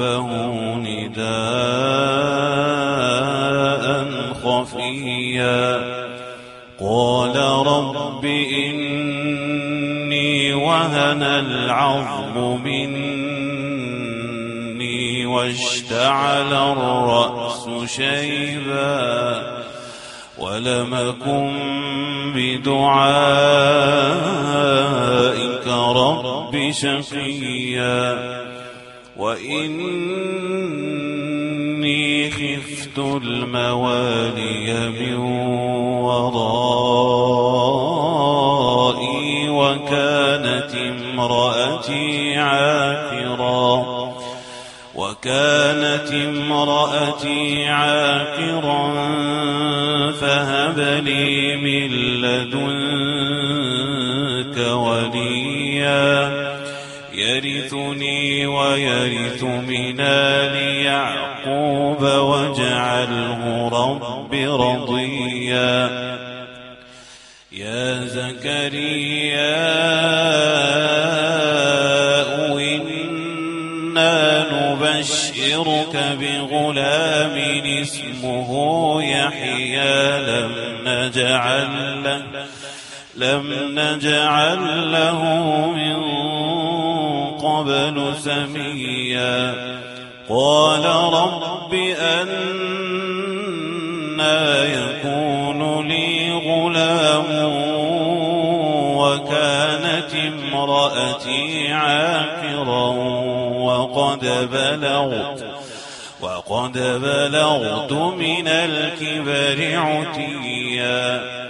ربه نداء خفيا. قال رب إني وهن العظم مني واشتعل الرأس شيبا. ولم أكن بدعائك رب شقيا. وإني خفت الموالي من ورائي وكانت امرأتي عاقرا وكانت امرأتي عاقرا فهب لي من لدنك يرثني ويرث من آل يعقوب واجعله رب رضيا. يا زكريا إنا نبشرك بغلام اسمه يحيى. لم نجعل لم نجعل له من قبل سميا قال رب أنا يكون لي غلام وكانت امرأتي عاقرا وقد بلغت وقد بلغت من الكبر عتيا.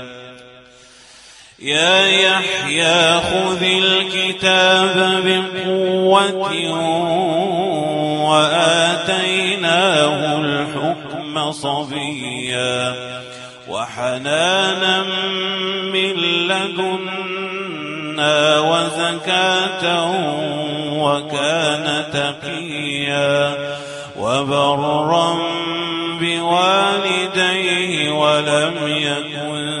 يا يحيى خذ الكتاب بقوة وآتيناه الحكم صبيا وحنانا من لدنا وزكاة وكان تقيا وبرا بوالديه ولم يكن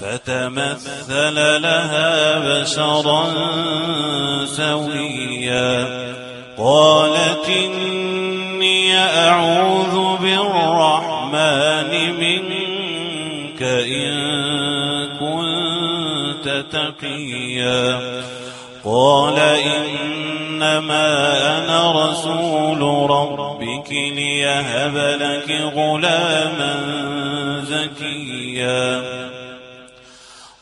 فتمثل لها بشرا سويا. قالت إني أعوذ بالرحمن منك إن كنت تقيا. قال إن إنما أنا رسول ربك ليهب لك غلاما زكيا.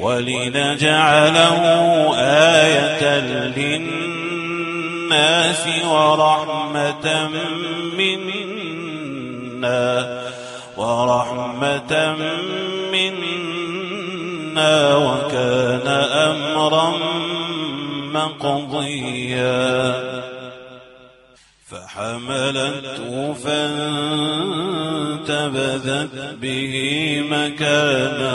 ولنجعله آية للناس ورحمة منا ورحمة منا وكان أمرا مقضيا. فحملته فانتبذت به مكانا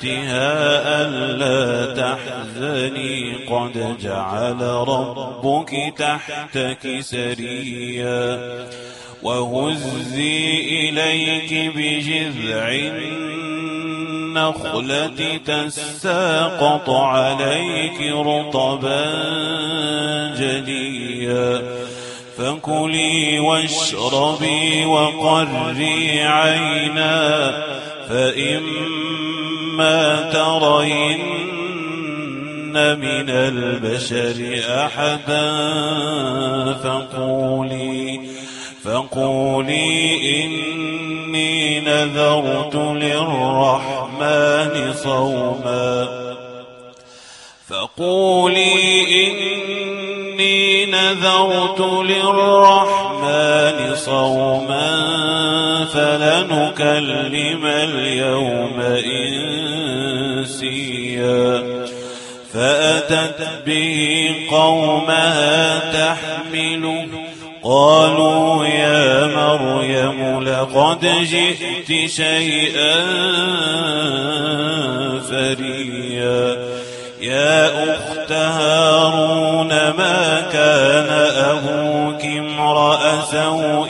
تحتها ألا تحزني. قد جعل ربك تحتك سريا. وهزي إليك بجذع النخلة تساقط عليك رطبا جليا. فكلي واشربي وقري عينا. فإما ترين من البشر أحدا فقولي فقولي إني نذرت للرحمن صوما. فقولي إني نذرت للرحمن صوما. فلنكلم اليوم إنسيا. فأتت به قومها تحمله قالوا يا مريم لقد جئت شيئا فريا. يا أخت هارون ما كان أبوك امرأ سوء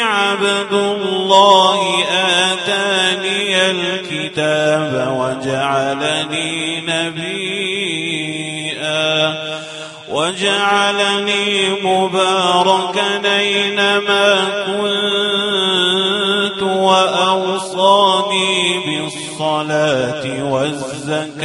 عبد الله آتاني الكتاب وجعلني نبيا وجعلني مباركا أينما كنت وأوصاني بالصلاة والزكاة.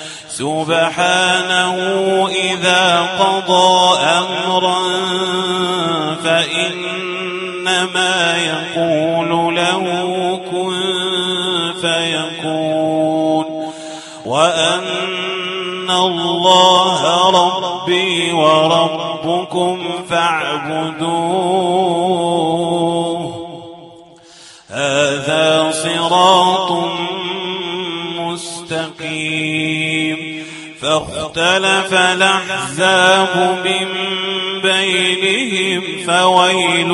سبحانه إذا قضى أمرا فإنما يقول له كن فيكون وأن الله ربي وربكم فاعبدوه. هذا صراط مستقيم. فاختلف الأحزاب من بينهم فويل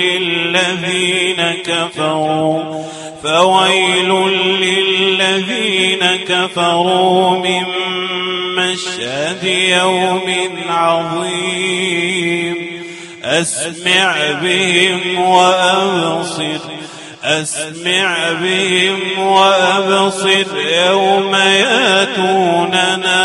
للذين كفروا فويل للذين كفروا من مشهد يوم عظيم. أسمع بهم وأبصر. أسمع بهم وأبصر يوم يأتوننا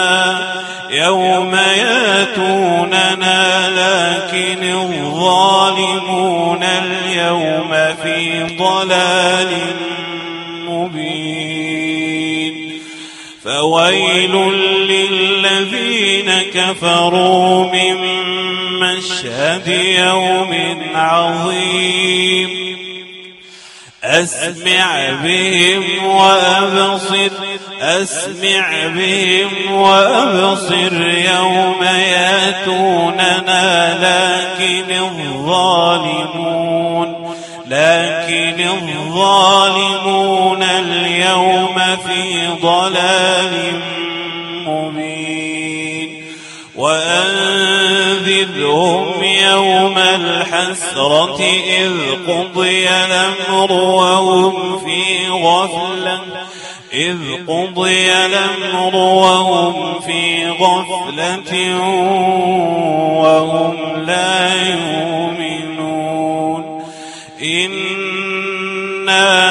يوم يأتوننا لكن الظالمون اليوم في ضلال مبين. فويل للذين كفروا من مشهد يوم عظيم. أسمع بهم وأبصر أسمع بهم وأبصر. يوم يأتوننا لكن الظالمون لكن الظالمون اليوم في ضلال الحسرة إذ قضي الأمر وهم في غفلة. إذ قضي الأمر وهم في غفلة وهم لا يؤمنون. إنا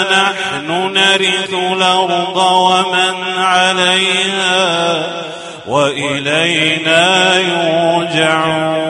نحن نرث الأرض ومن عليها وإلينا يرجعون.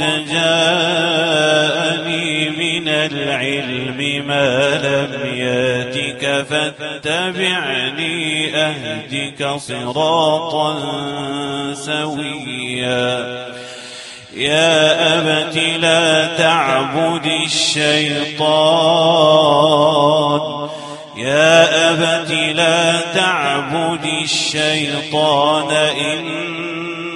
قد جاءني من العلم ما لم يأتك فاتبعني أهدك صراطا سويا. يا أبت لا تعبد الشيطان. يا أبت لا تعبد الشيطان. إن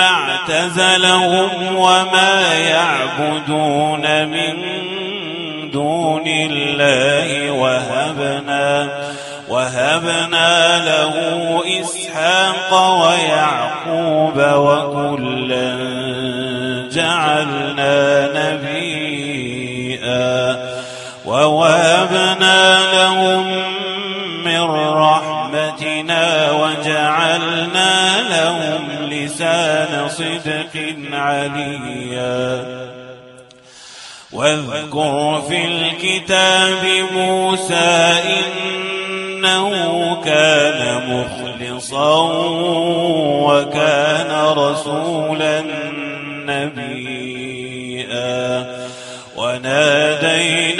اعتزلهم وما يعبدون من دون الله وهبنا وهبنا له إسحاق ويعقوب وكلا جعلنا نبيئا ووهبنا لهم من رحمتنا وجعلنا لسان صدق عليا. واذكر في الكتاب موسى إنه كان مخلصا وكان رسولا نبيا. وناديناه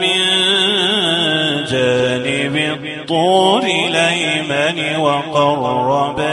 من جانب الطور الأيمن وقربناه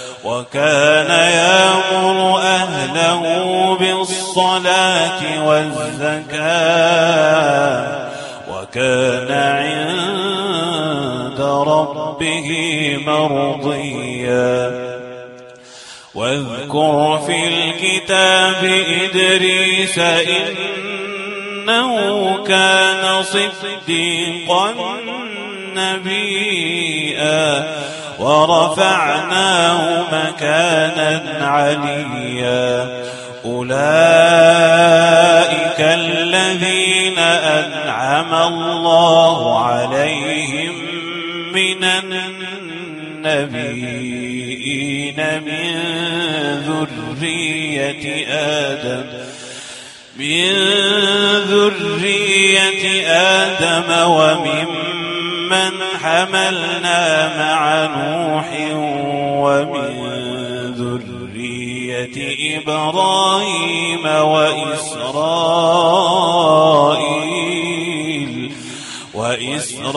وكان يامر أهله بالصلاة والزكاة وكان عند ربه مرضيا. واذكر في الكتاب إدريس إنه كان صديقا نبيا. ورفعناه مكانا عليا. أولئك الذين أنعم الله عليهم من النبيين من ذرية آدم. من ذرية آدم وممن حملنا مع نوح ومن ذرية إبراهيم وإسرائيل وإسرائيل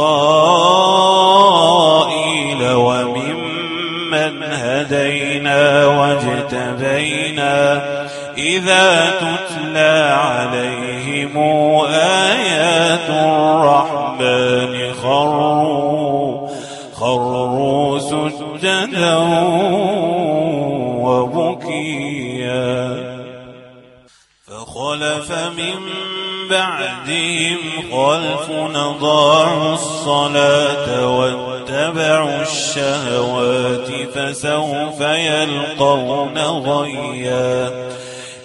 وممن هدينا واجتبينا إذا تتلى عليهم آيات الرحمن خروا خروا سجدا وبكيا. فخلف من بعدهم خلف أضاعوا الصلاة واتبعوا الشهوات فسوف يلقون غيا.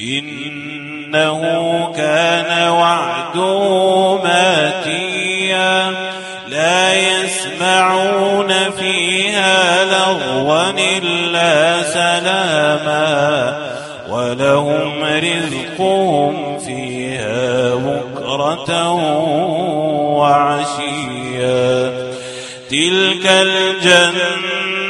إنه كان وعده ماتيا. لا يسمعون فيها لغوا إلا سلاما ولهم رزقهم فيها بكرة وعشيا. تلك الجنة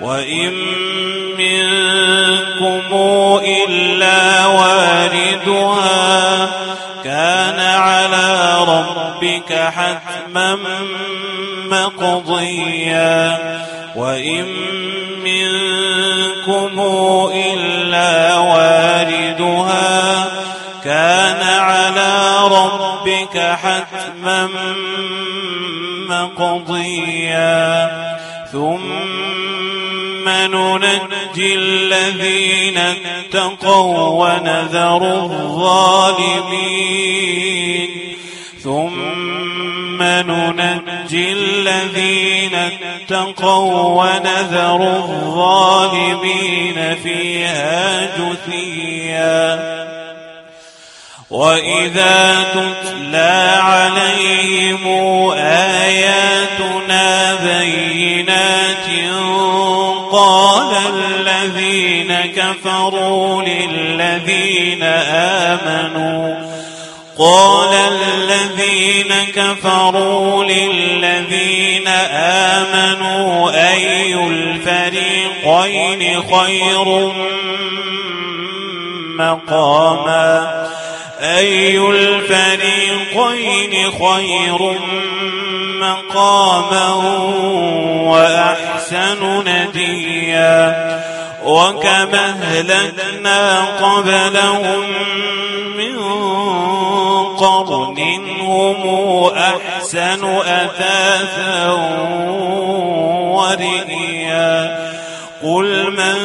وإن منكم إلا واردها كان على ربك حتما مقضيا وإن منكم إلا واردها كان على ربك حتما مقضيا ثم ننجي الذين اتقوا ونذر الظالمين. ثم ننجي الذين اتقوا ونذر الظالمين فيها جثيا. وإذا تتلى عليهم آياتنا بينات قال الذين كفروا للذين آمنوا قال الذين كفروا للذين آمنوا أي الفريقين خير مقاما أي الفريقين خير مقاما وأحسن نديا وكما أهلكنا قبلهم من قرن هم أحسن أثاثا ورئيا قل من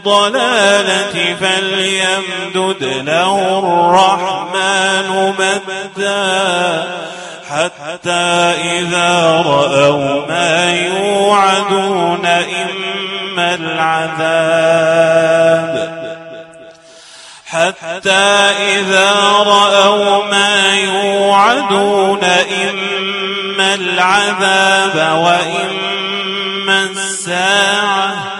الضلالة فليمدد له الرحمن مدا حتى إذا رأوا ما يوعدون إما العذاب. حتى إذا رأوا ما يوعدون إما العذاب وإما الساعة.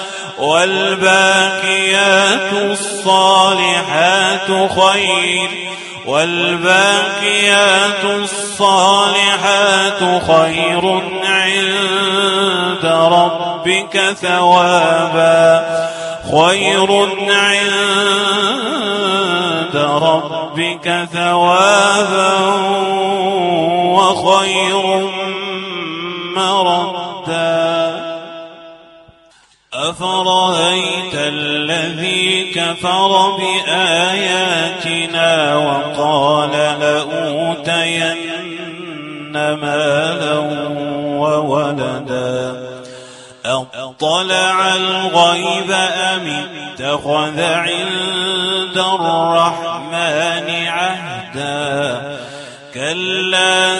والباقيات الصالحات خير والباقيات الصالحات خير عند ربك ثوابا خير عند ربك ثوابا وخير مردا كفر بآياتنا وقال لأوتين مالا وولدا. أطلع الغيب أم اتخذ عند الرحمن عهدا؟ كلا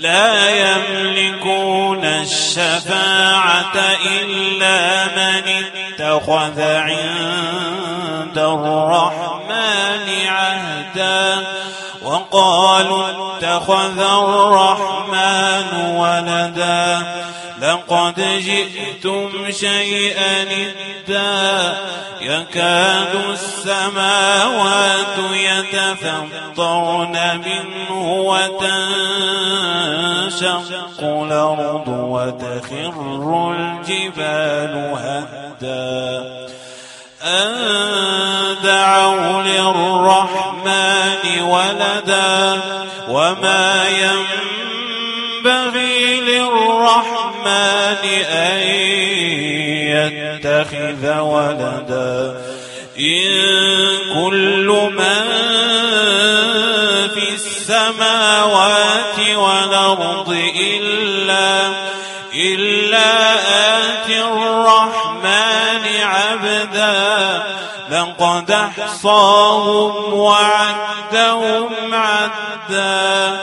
لا يملكون الشفاعة إلا من اتخذ عند الرحمن عهدا. وقالوا اتخذ الرحمن ولدا. لقد جئتم شيئا إدا يكاد السماوات يتفطرن منه وتنشق الأرض وتخر الجبال هدا. أن دعوا للرحمن ولدا وما أن يتخذ ولدا. إن كل من في السماوات والأرض إلا إلا آتي الرحمن عبدا. لقد أحصاهم وعدهم عدا.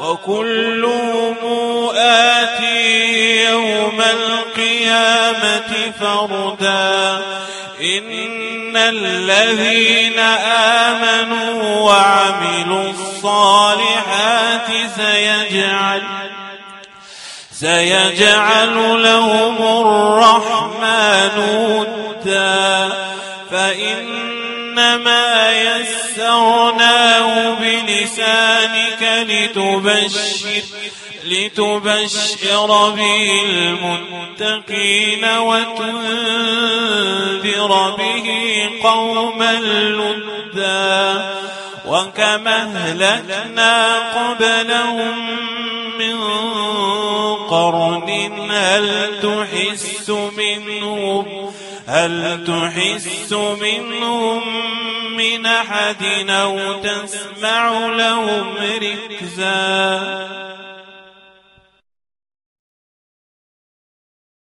وكلهم آتي يوم القيامة فردا. إن الذين آمنوا وعملوا الصالحات سيجعل سيجعل لهم الرحمن ودا. فإنما يسرناه بلسانك لتبشر لتبشر به المتقين وتنذر به قوما لدا وكما أهلكنا قبلهم من قرن هل تحس منهم هل تحس منهم من أحد أو تسمع لهم ركزا